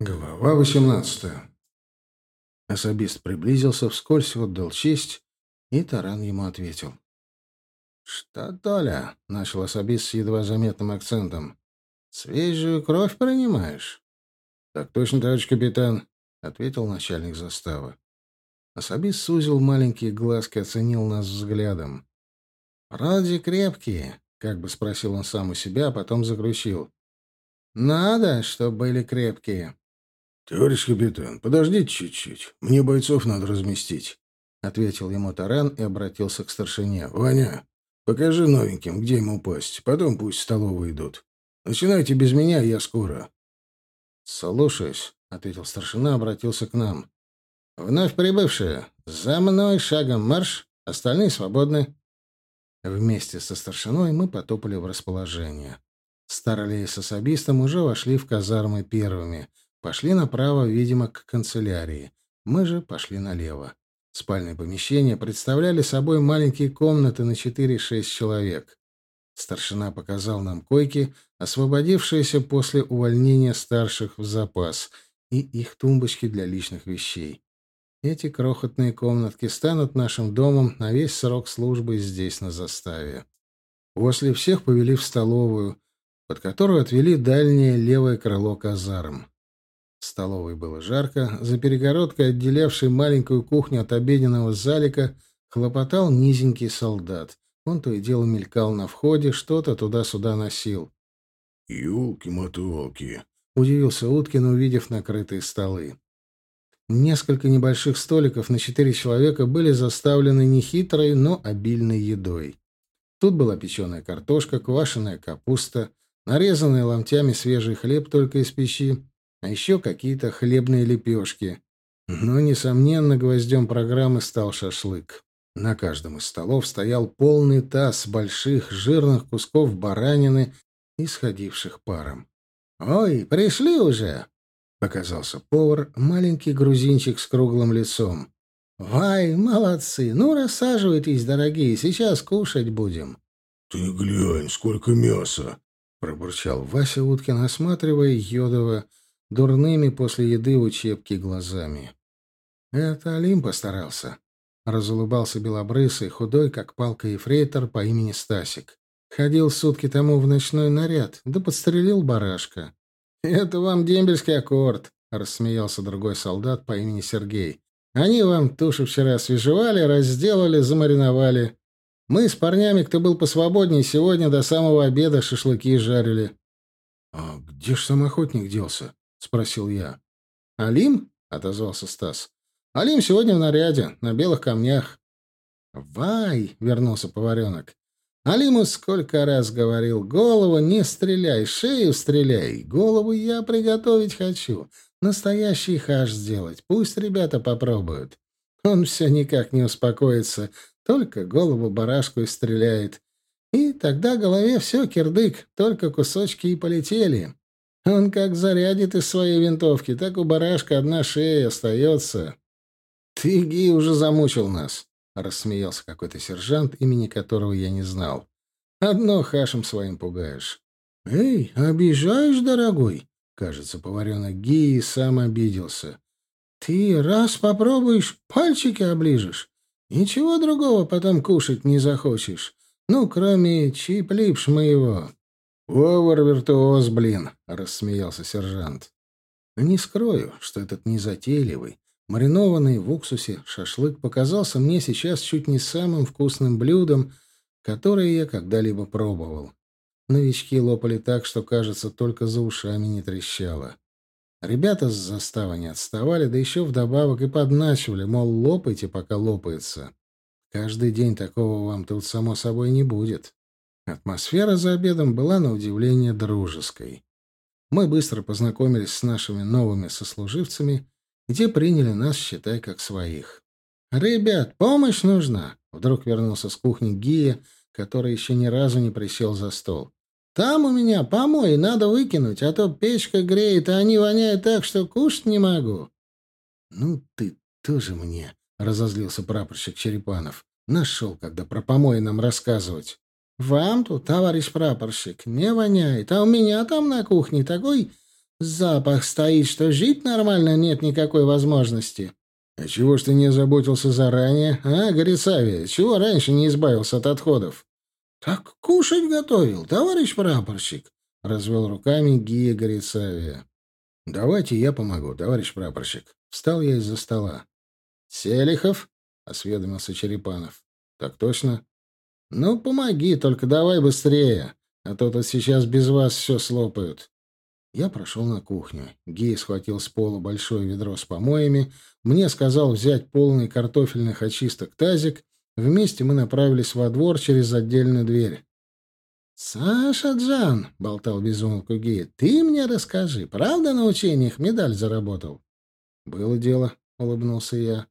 Глава восемнадцатая. Особист приблизился, вскользь отдал честь, и Таран ему ответил. — Что, Толя? — начал особист с едва заметным акцентом. — Свежую кровь принимаешь? — Так точно, товарищ капитан, — ответил начальник заставы. Особист сузил маленькие глазки, оценил нас взглядом. — Вроде крепкие, — как бы спросил он сам у себя, а потом заключил. — Надо, чтобы были крепкие. «Товарищ капитан, подождите чуть-чуть. Мне бойцов надо разместить», — ответил ему Таран и обратился к старшине. «Ваня, покажи новеньким, где им упасть. Потом пусть в столовую идут. Начинайте без меня, я скоро». «Слушаюсь», — ответил старшина, обратился к нам. «Вновь прибывшие, за мной шагом марш, остальные свободны». Вместе со старшиной мы потопали в расположение. Старлей с особистом уже вошли в казармы первыми — Пошли направо, видимо, к канцелярии. Мы же пошли налево. Спальные помещения представляли собой маленькие комнаты на 4-6 человек. Старшина показал нам койки, освободившиеся после увольнения старших в запас, и их тумбочки для личных вещей. Эти крохотные комнатки станут нашим домом на весь срок службы здесь, на заставе. После всех повели в столовую, под которую отвели дальнее левое крыло казарм. В столовой было жарко, за перегородкой, отделявшей маленькую кухню от обеденного залика, хлопотал низенький солдат. Он то и дело мелькал на входе, что-то туда-сюда носил. «Елки-мотолки!» — удивился Уткин, увидев накрытые столы. Несколько небольших столиков на четыре человека были заставлены нехитрой, но обильной едой. Тут была печеная картошка, квашеная капуста, нарезанный ломтями свежий хлеб только из печи, а еще какие-то хлебные лепешки. Но, несомненно, гвоздем программы стал шашлык. На каждом из столов стоял полный таз больших жирных кусков баранины, исходивших паром. «Ой, пришли уже!» — показался повар, маленький грузинчик с круглым лицом. «Вай, молодцы! Ну, рассаживайтесь, дорогие, сейчас кушать будем». «Ты глянь, сколько мяса!» — пробурчал Вася Уткин, осматривая Йодова дурными после еды учебки глазами. «Это Алим постарался», — разулыбался белобрысый, худой, как палка ефрейтор по имени Стасик. «Ходил сутки тому в ночной наряд, да подстрелил барашка». «Это вам дембельский аккорд», — рассмеялся другой солдат по имени Сергей. «Они вам тушу вчера освежевали, разделали, замариновали. Мы с парнями, кто был посвободнее, сегодня до самого обеда шашлыки жарили». «А где ж сам охотник делся?» — спросил я. «Алим?» — отозвался Стас. «Алим сегодня в наряде, на белых камнях». «Вай!» — вернулся поваренок. «Алиму сколько раз говорил, голову не стреляй, шею стреляй. Голову я приготовить хочу. Настоящий хаш сделать. Пусть ребята попробуют». Он все никак не успокоится, только голову барашку и стреляет. И тогда голове все кирдык, только кусочки и полетели. Он как зарядит из своей винтовки, так у барашка одна шея остается. Ты, Ги, уже замучил нас, — рассмеялся какой-то сержант, имени которого я не знал. Одно хашем своим пугаешь. Эй, обижаешь, дорогой? Кажется, поваренок Ги сам обиделся. Ты раз попробуешь, пальчики оближешь. Ничего другого потом кушать не захочешь. Ну, кроме чип-липш моего. «Повар-виртуоз, блин!» — рассмеялся сержант. Не скрою, что этот незатейливый, маринованный в уксусе шашлык показался мне сейчас чуть не самым вкусным блюдом, которое я когда-либо пробовал. Новички лопали так, что, кажется, только за ушами не трещало. Ребята с заставы не отставали, да еще вдобавок и подначивали, мол, лопайте, пока лопается. Каждый день такого вам тут, само собой, не будет. Атмосфера за обедом была на удивление дружеской. Мы быстро познакомились с нашими новыми сослуживцами, где приняли нас, считай, как своих. «Ребят, помощь нужна!» Вдруг вернулся с кухни Гия, который еще ни разу не присел за стол. «Там у меня помой, надо выкинуть, а то печка греет, а они воняют так, что кушать не могу». «Ну ты тоже мне!» — разозлился прапорщик Черепанов. «Нашел, когда про помои нам рассказывать». «Вам тут, товарищ прапорщик, не воняет, а у меня там на кухне такой Запах стоит, что жить нормально нет никакой возможности. А чего ж ты не заботился заранее, а, Горисавия? Чего раньше не избавился от отходов? Так кушать готовил, товарищ прапорщик, развел руками Гия Горисавия. Давайте я помогу, товарищ прапорщик. Встал я из-за стола. Селихов? осведомился Черепанов. Так точно. Ну, помоги, только давай быстрее, а то тут сейчас без вас все слопают. Я прошел на кухню. Гей схватил с пола большое ведро с помоями, мне сказал взять полный картофельных очисток тазик. Вместе мы направились во двор через отдельную дверь. «Саша Джан», — болтал безумолку Гей, — «ты мне расскажи, правда на учениях медаль заработал?» «Было дело», — улыбнулся я.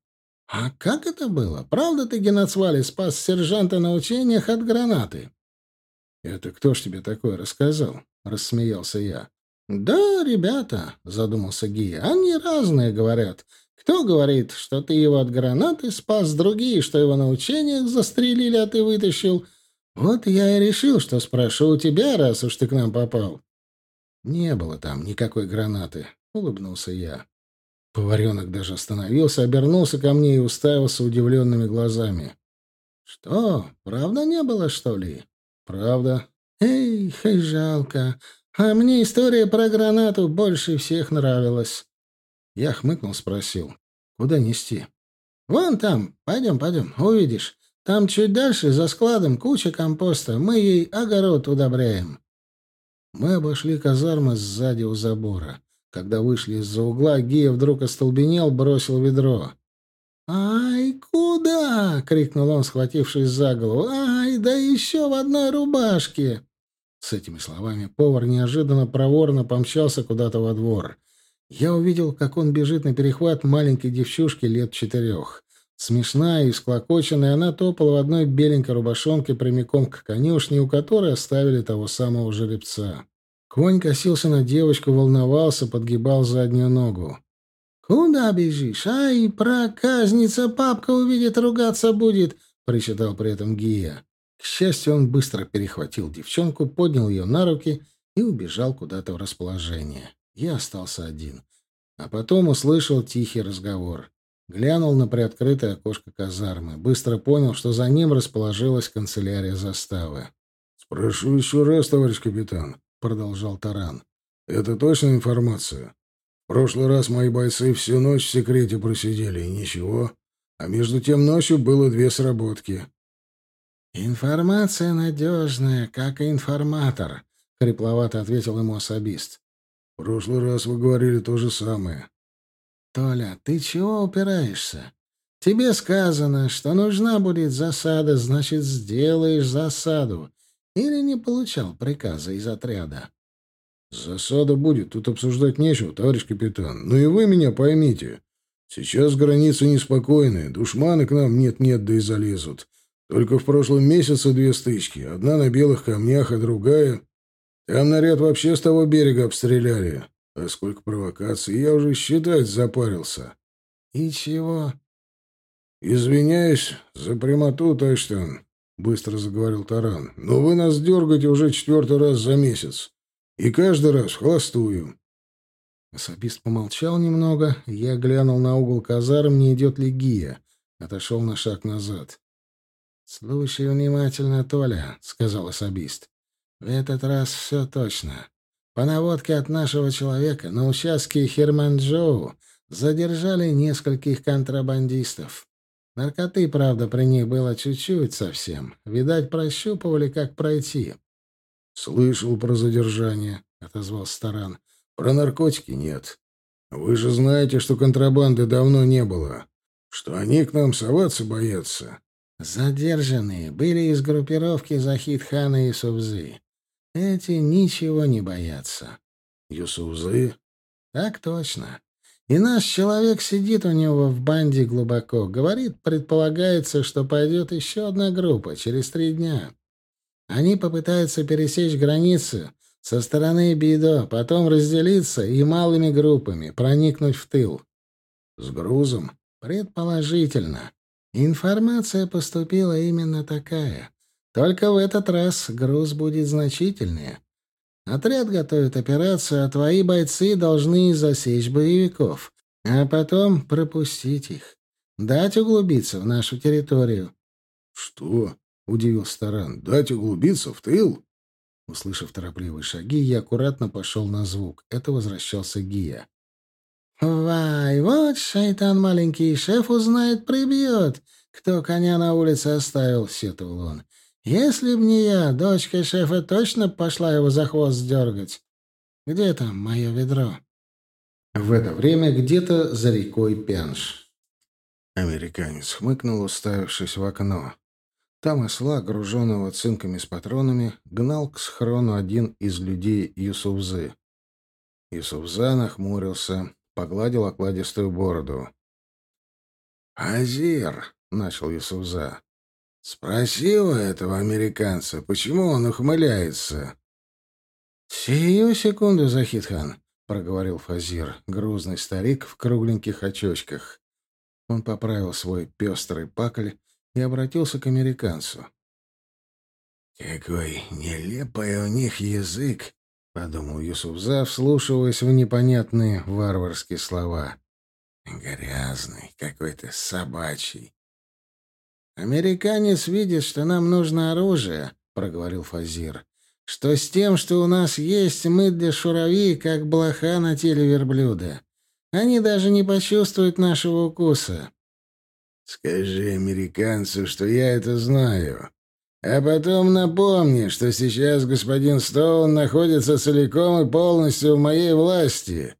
«А как это было? Правда ты, Геноцвали, спас сержанта на учениях от гранаты?» «Это кто ж тебе такое рассказал?» — рассмеялся я. «Да, ребята», — задумался Гия, — «они разные говорят. Кто говорит, что ты его от гранаты спас, другие, что его на учениях застрелили, а ты вытащил. Вот я и решил, что спрошу у тебя, раз уж ты к нам попал». «Не было там никакой гранаты», — улыбнулся я. Поваренок даже остановился, обернулся ко мне и уставился удивленными глазами. «Что, правда не было, что ли?» «Правда». «Эй, хай жалко. А мне история про гранату больше всех нравилась. Я хмыкнул, спросил. Куда нести? Вон там. Пойдем, пойдем. Увидишь. Там чуть дальше, за складом, куча компоста. Мы ей огород удобряем. Мы обошли казармы сзади у забора. Когда вышли из-за угла, Гия вдруг остолбенел, бросил ведро. «Ай, куда?» — крикнул он, схватившись за голову. «Ай, да еще в одной рубашке!» С этими словами повар неожиданно проворно помчался куда-то во двор. Я увидел, как он бежит на перехват маленькой девчушки лет четырех. Смешная и склокоченная, она топала в одной беленькой рубашонке прямиком к конюшне, у которой оставили того самого жеребца. Конь косился на девочку, волновался, подгибал заднюю ногу. «Куда бежишь? Ай, проказница, папка увидит, ругаться будет!» — причитал при этом Гия. К счастью, он быстро перехватил девчонку, поднял ее на руки и убежал куда-то в расположение. Я остался один. А потом услышал тихий разговор. Глянул на приоткрытое окошко казармы. Быстро понял, что за ним расположилась канцелярия заставы. «Спрошу еще раз, товарищ капитан», — продолжал Таран. «Это точная информация? В прошлый раз мои бойцы всю ночь в секрете просидели, и ничего. А между тем ночью было две сработки. «Информация надежная, как и информатор», — хрипловато ответил ему особист. «В прошлый раз вы говорили то же самое». «Толя, ты чего упираешься? Тебе сказано, что нужна будет засада, значит, сделаешь засаду. Или не получал приказа из отряда?» «Засада будет, тут обсуждать нечего, товарищ капитан. Ну и вы меня поймите. Сейчас границы неспокойные, душманы к нам нет-нет, да и залезут. Только в прошлом месяце две стычки. Одна на белых камнях, а другая... Там наряд вообще с того берега обстреляли. А сколько провокаций, я уже считать запарился. И чего? Извиняюсь за прямоту, Тайштан, — быстро заговорил Таран. Но вы нас дергаете уже четвертый раз за месяц. И каждый раз холостую. Особист помолчал немного. Я глянул на угол казарм, не идет ли Гия. Отошел на шаг назад. «Слушай внимательно, Толя», — сказал особист. «В этот раз все точно. По наводке от нашего человека на участке Херманджоу задержали нескольких контрабандистов. Наркоты, правда, при них было чуть-чуть совсем. Видать, прощупывали, как пройти». «Слышал про задержание», — отозвался Таран. «Про наркотики нет. Вы же знаете, что контрабанды давно не было, что они к нам соваться боятся». Задержанные были из группировки Захид-хана и Субзы. Эти ничего не боятся. Юсуфзы? Так точно. И наш человек сидит у него в банде глубоко. Говорит, предполагается, что пойдет еще одна группа через три дня. Они попытаются пересечь границу со стороны Бидо, потом разделиться и малыми группами проникнуть в тыл. С грузом? Предположительно. Информация поступила именно такая. Только в этот раз груз будет значительнее. Отряд готовит операцию, а твои бойцы должны засечь боевиков, а потом пропустить их. Дать углубиться в нашу территорию. — Что? — удивился Таран. — Дать углубиться в тыл? Услышав торопливые шаги, я аккуратно пошел на звук. Это возвращался Гия. «Вай, вот шайтан маленький, шеф узнает, прибьет, кто коня на улице оставил», — сетовал он. «Если б не я, дочка шефа точно пошла его за хвост дергать. Где там мое ведро?» В это время где-то за рекой Пянш. Американец хмыкнул, уставившись в окно. Там осла, груженного цинками с патронами, гнал к схрону один из людей Юсуфзы. Юсуфза нахмурился, погладил окладистую бороду. «Азир», — начал Юсуфза, — «спроси у этого американца, почему он ухмыляется?» «Сию секунду, Захидхан», — проговорил Фазир, грузный старик в кругленьких очочках. Он поправил свой пестрый пакль и обратился к американцу. «Какой нелепый у них язык!» подумал Юсуфза, вслушиваясь в непонятные варварские слова. Грязный, какой-то собачий. «Американец видит, что нам нужно оружие», — проговорил Фазир. «Что с тем, что у нас есть, мы для шурави, как блоха на теле верблюда. Они даже не почувствуют нашего укуса». «Скажи американцу, что я это знаю», а потом напомни, что сейчас господин Стоун находится целиком и полностью в моей власти.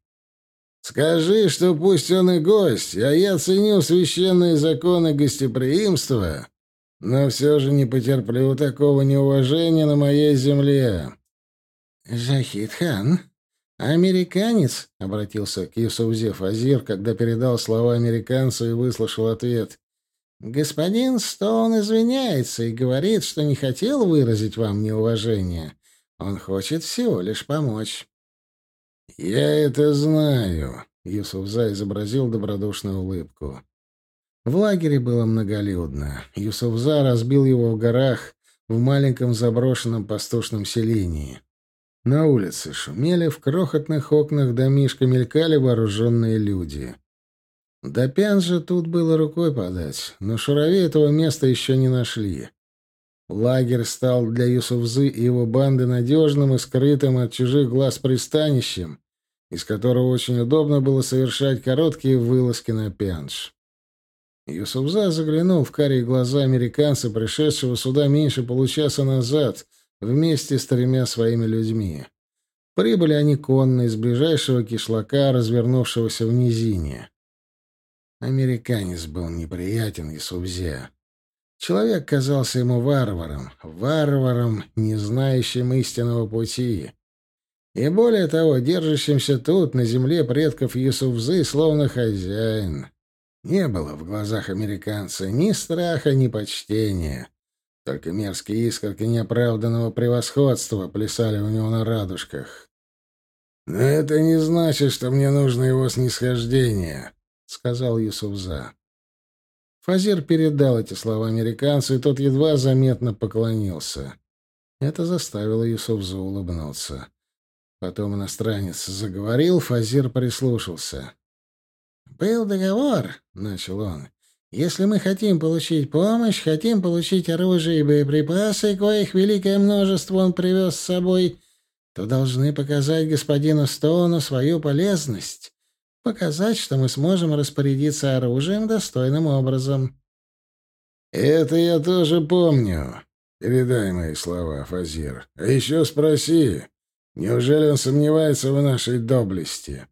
Скажи, что пусть он и гость, а я ценю священные законы гостеприимства, но все же не потерплю такого неуважения на моей земле. Жахид хан, американец, обратился к Юсуфзе Фазир, когда передал слова американцу и выслушал ответ. Господин Стоун извиняется и говорит, что не хотел выразить вам неуважение. Он хочет всего лишь помочь. Я это знаю, Юсуфза изобразил добродушную улыбку. В лагере было многолюдно. Юсуфза разбил его в горах, в маленьком заброшенном пастушном селении. На улице шумели, в крохотных окнах домишка мелькали вооруженные люди. До Пянжа тут было рукой подать, но шурави этого места еще не нашли. Лагерь стал для Юсуфзы и его банды надежным и скрытым от чужих глаз пристанищем, из которого очень удобно было совершать короткие вылазки на Пянж. Юсуфза заглянул в карие глаза американца, пришедшего сюда меньше получаса назад, вместе с тремя своими людьми. Прибыли они конно из ближайшего кишлака, развернувшегося в низине. Американец был неприятен и субзе. Человек казался ему варваром, варваром, не знающим истинного пути. И более того, держащимся тут, на земле предков Юсуфзы, словно хозяин. Не было в глазах американца ни страха, ни почтения. Только мерзкие искорки неоправданного превосходства плясали у него на радужках. «Но это не значит, что мне нужно его снисхождение», — сказал Юсуфза. Фазир передал эти слова американцу, и тот едва заметно поклонился. Это заставило Юсуфзу улыбнуться. Потом иностранец заговорил, Фазир прислушался. «Был договор», — начал он. «Если мы хотим получить помощь, хотим получить оружие и боеприпасы, коих великое множество он привез с собой, то должны показать господину Стоуну свою полезность показать, что мы сможем распорядиться оружием достойным образом. «Это я тоже помню. Передай мои слова, Фазир. А еще спроси, неужели он сомневается в нашей доблести?»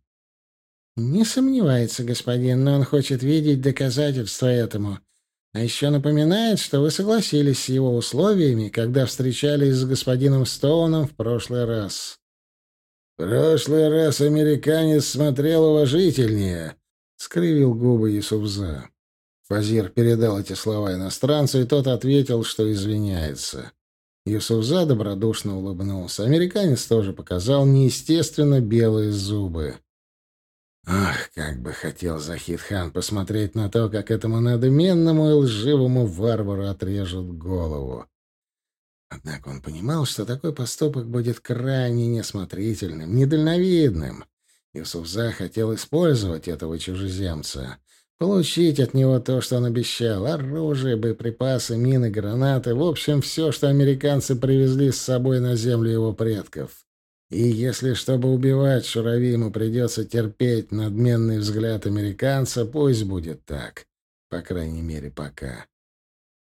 «Не сомневается, господин, но он хочет видеть доказательства этому. А еще напоминает, что вы согласились с его условиями, когда встречались с господином Стоуном в прошлый раз». «Прошлый раз американец смотрел уважительнее», — скривил губы Юсуфза. Фазир передал эти слова иностранцу, и тот ответил, что извиняется. Юсуфза добродушно улыбнулся. Американец тоже показал неестественно белые зубы. Ах, как бы хотел Захид-хан посмотреть на то, как этому надоменному и лживому варвару отрежут голову. Однако он понимал, что такой поступок будет крайне неосмотрительным, недальновидным. Юсуфза хотел использовать этого чужеземца, получить от него то, что он обещал — оружие, боеприпасы, мины, гранаты, в общем, все, что американцы привезли с собой на землю его предков. И если, чтобы убивать Шурави, ему придется терпеть надменный взгляд американца, пусть будет так. По крайней мере, пока.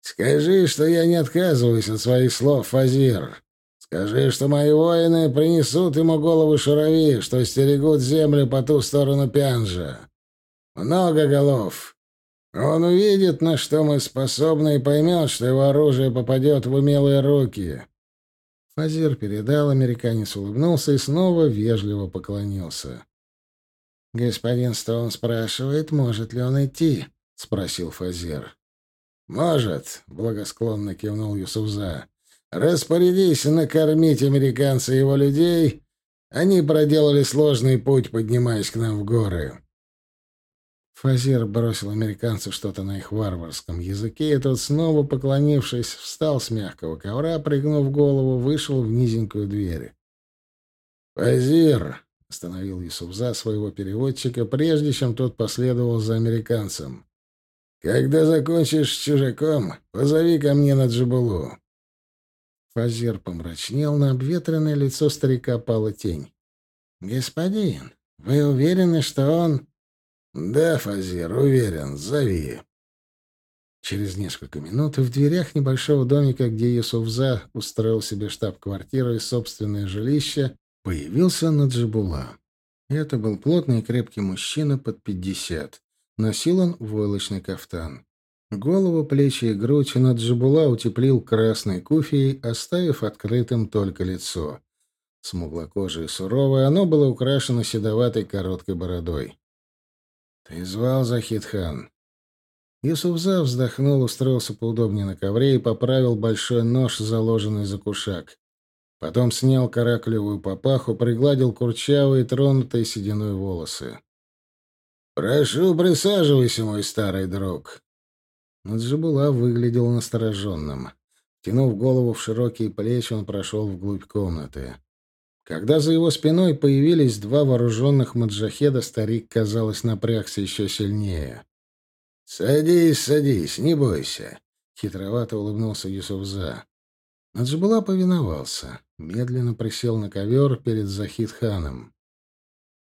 «Скажи, что я не отказываюсь от своих слов, Фазир. Скажи, что мои воины принесут ему голову Шурави, что стерегут землю по ту сторону Пянжа. Много голов. Он увидит, на что мы способны, и поймет, что его оружие попадет в умелые руки». Фазир передал, американец улыбнулся и снова вежливо поклонился. «Господин Стоун спрашивает, может ли он идти?» — спросил Фазир. «Может», — благосклонно кивнул Юсуфза. «Распорядись накормить американца и его людей. Они проделали сложный путь, поднимаясь к нам в горы». Фазир бросил американцу что-то на их варварском языке, и тот, снова поклонившись, встал с мягкого ковра, пригнув голову, вышел в низенькую дверь. «Фазир!» — остановил Юсуфза своего переводчика, прежде чем тот последовал за американцем. Когда закончишь с чужаком, позови ко мне на Джабулу. Фазир помрачнел, на обветренное лицо старика пала тень. «Господин, вы уверены, что он...» «Да, Фазир, уверен. Зови». Через несколько минут в дверях небольшого домика, где Юсуфза устроил себе штаб-квартиру и собственное жилище, появился Наджибула. Это был плотный и крепкий мужчина под пятьдесят. Носил он войлочный кафтан. Голову, плечи и грудь Наджибула утеплил красной куфией, оставив открытым только лицо. Смуглокожее и суровое, оно было украшено седоватой короткой бородой. «Ты звал, Захид-хан?» Юсуфза вздохнул, устроился поудобнее на ковре и поправил большой нож, заложенный за кушак. Потом снял караклевую папаху, пригладил курчавые, тронутые сединой волосы. «Прошу, присаживайся, мой старый друг». Наджибула выглядел настороженным. Тянув голову в широкие плечи, он прошел вглубь комнаты. Когда за его спиной появились два вооруженных маджахеда, старик, казалось, напрягся еще сильнее. «Садись, садись, не бойся», — хитровато улыбнулся Юсуфза. Наджибула повиновался, медленно присел на ковер перед Захид-ханом.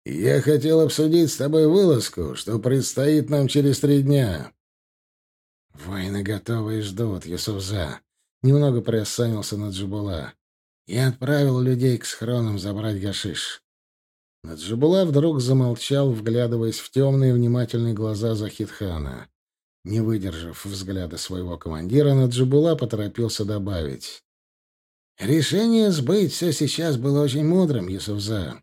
Я хотел обсудить с тобой вылазку, что предстоит нам через три дня. Воины готовы и ждут, Юсуфза. Немного приосанился Наджибула. Я отправил людей к схронам забрать гашиш. Наджибула вдруг замолчал, вглядываясь в темные внимательные глаза Захидхана. Не выдержав взгляда своего командира, Наджибула поторопился добавить. «Решение сбыть все сейчас было очень мудрым, Юсуфза.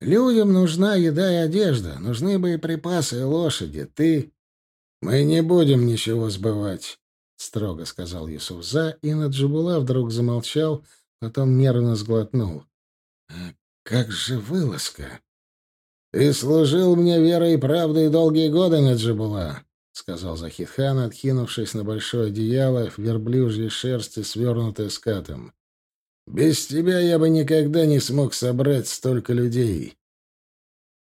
Людям нужна еда и одежда, нужны боеприпасы и лошади. Ты... Мы не будем ничего сбывать, — строго сказал Юсуфза, и Наджибула вдруг замолчал, потом нервно сглотнул. «А как же вылазка?» «Ты служил мне верой и правдой долгие годы, Наджибула», — сказал Захидхан, откинувшись на большое одеяло в верблюжьей шерсти, свернутое скатом. Без тебя я бы никогда не смог собрать столько людей.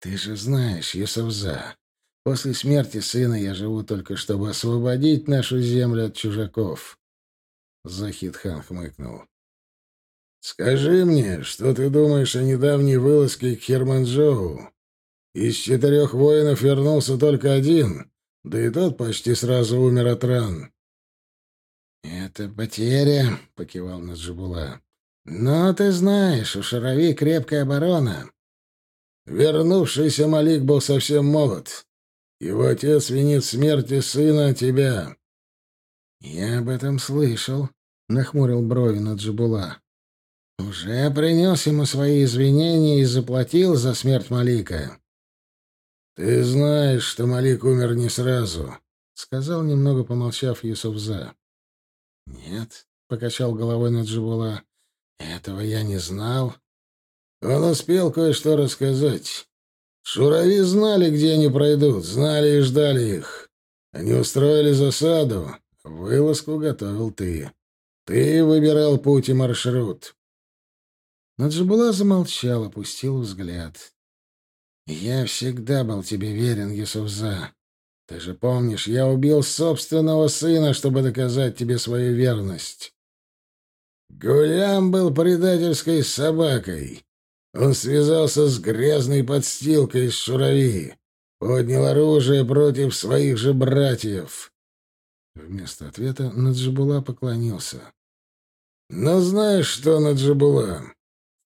Ты же знаешь, Юсуфза, после смерти сына я живу только, чтобы освободить нашу землю от чужаков. Захид-хан хмыкнул. «Скажи мне, что ты думаешь о недавней вылазке к Херманджоу? Из четырех воинов вернулся только один, да и тот почти сразу умер от ран». «Это потеря», — покивал Наджибула. Но ты знаешь, у Шарови крепкая оборона. Вернувшийся Малик был совсем молод. Его отец винит смерти сына тебя. Я об этом слышал, нахмурил брови на Джабула. Уже принес ему свои извинения и заплатил за смерть Малика. Ты знаешь, что Малик умер не сразу, сказал немного помолчав Юсуфза. Нет, покачал головой Наджибула. Этого я не знал. Он успел кое-что рассказать. Шурави знали, где они пройдут, знали и ждали их. Они устроили засаду. Вылазку готовил ты. Ты выбирал путь и маршрут. Наджибула замолчал, опустил взгляд. «Я всегда был тебе верен, Юсуфза. Ты же помнишь, я убил собственного сына, чтобы доказать тебе свою верность. Гулям был предательской собакой. Он связался с грязной подстилкой из шурави, поднял оружие против своих же братьев. Вместо ответа Наджибула поклонился. «Но знаешь что, Наджибула,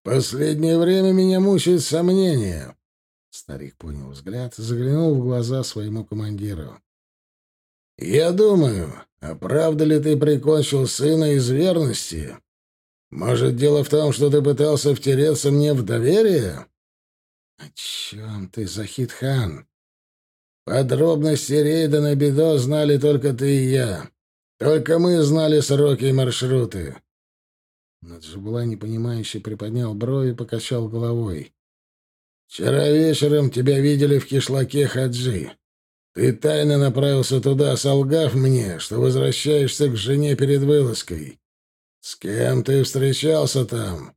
последнее время меня мучает сомнение». Старик понял взгляд, заглянул в глаза своему командиру. «Я думаю, а правда ли ты прикончил сына из верности? Может, дело в том, что ты пытался втереться мне в доверие?» «О чем ты, Захид-хан?» Подробности рейда на Бедо знали только ты и я. Только мы знали сроки и маршруты. Наджибула, непонимающе, приподнял брови и покачал головой. «Вчера вечером тебя видели в кишлаке Хаджи. Ты тайно направился туда, солгав мне, что возвращаешься к жене перед вылазкой. С кем ты встречался там?»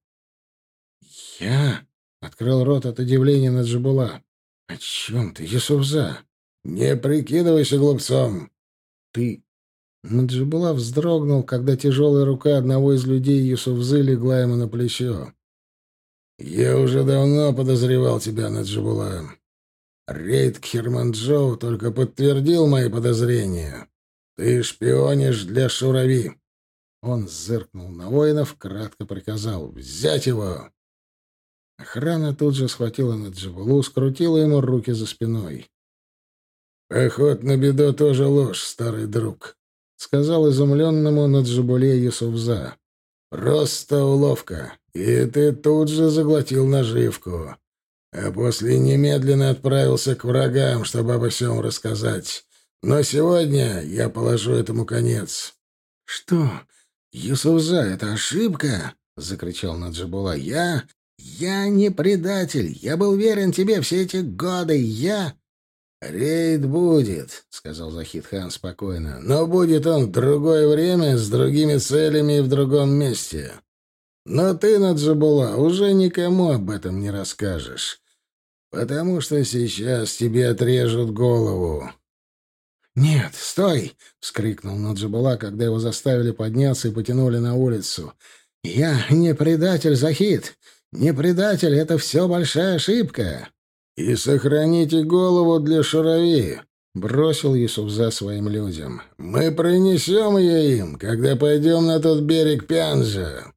«Я?» — открыл рот от удивления Наджибула. «О чем ты, Юсуфза?» «Не прикидывайся глупцом!» «Ты...» Наджибула вздрогнул, когда тяжелая рука одного из людей Юсуфзы легла ему на плечо. «Я уже давно подозревал тебя, Наджибула. Рейд Кхерманджоу только подтвердил мои подозрения. Ты шпионишь для Шурави». Он зыркнул на воинов, кратко приказал «Взять его!». Охрана тут же схватила Наджибулу, скрутила ему руки за спиной. «Поход на беду тоже ложь, старый друг», — сказал изумленному Наджибуле Юсуфза. «Просто уловка, и ты тут же заглотил наживку, а после немедленно отправился к врагам, чтобы обо всем рассказать. Но сегодня я положу этому конец». «Что? Юсуфза, это ошибка?» — закричал Наджибула. «Я... я не предатель. Я был верен тебе все эти годы. Я...» «Рейд будет», — сказал Захид-хан спокойно, — «но будет он в другое время, с другими целями и в другом месте. Но ты, Наджабула, уже никому об этом не расскажешь, потому что сейчас тебе отрежут голову». «Нет, стой!» — вскрикнул Наджабула, когда его заставили подняться и потянули на улицу. «Я не предатель, Захид! Не предатель — это все большая ошибка!» «И сохраните голову для Шарови», — бросил Юсуфза своим людям. «Мы принесем ее им, когда пойдем на тот берег Пянжа».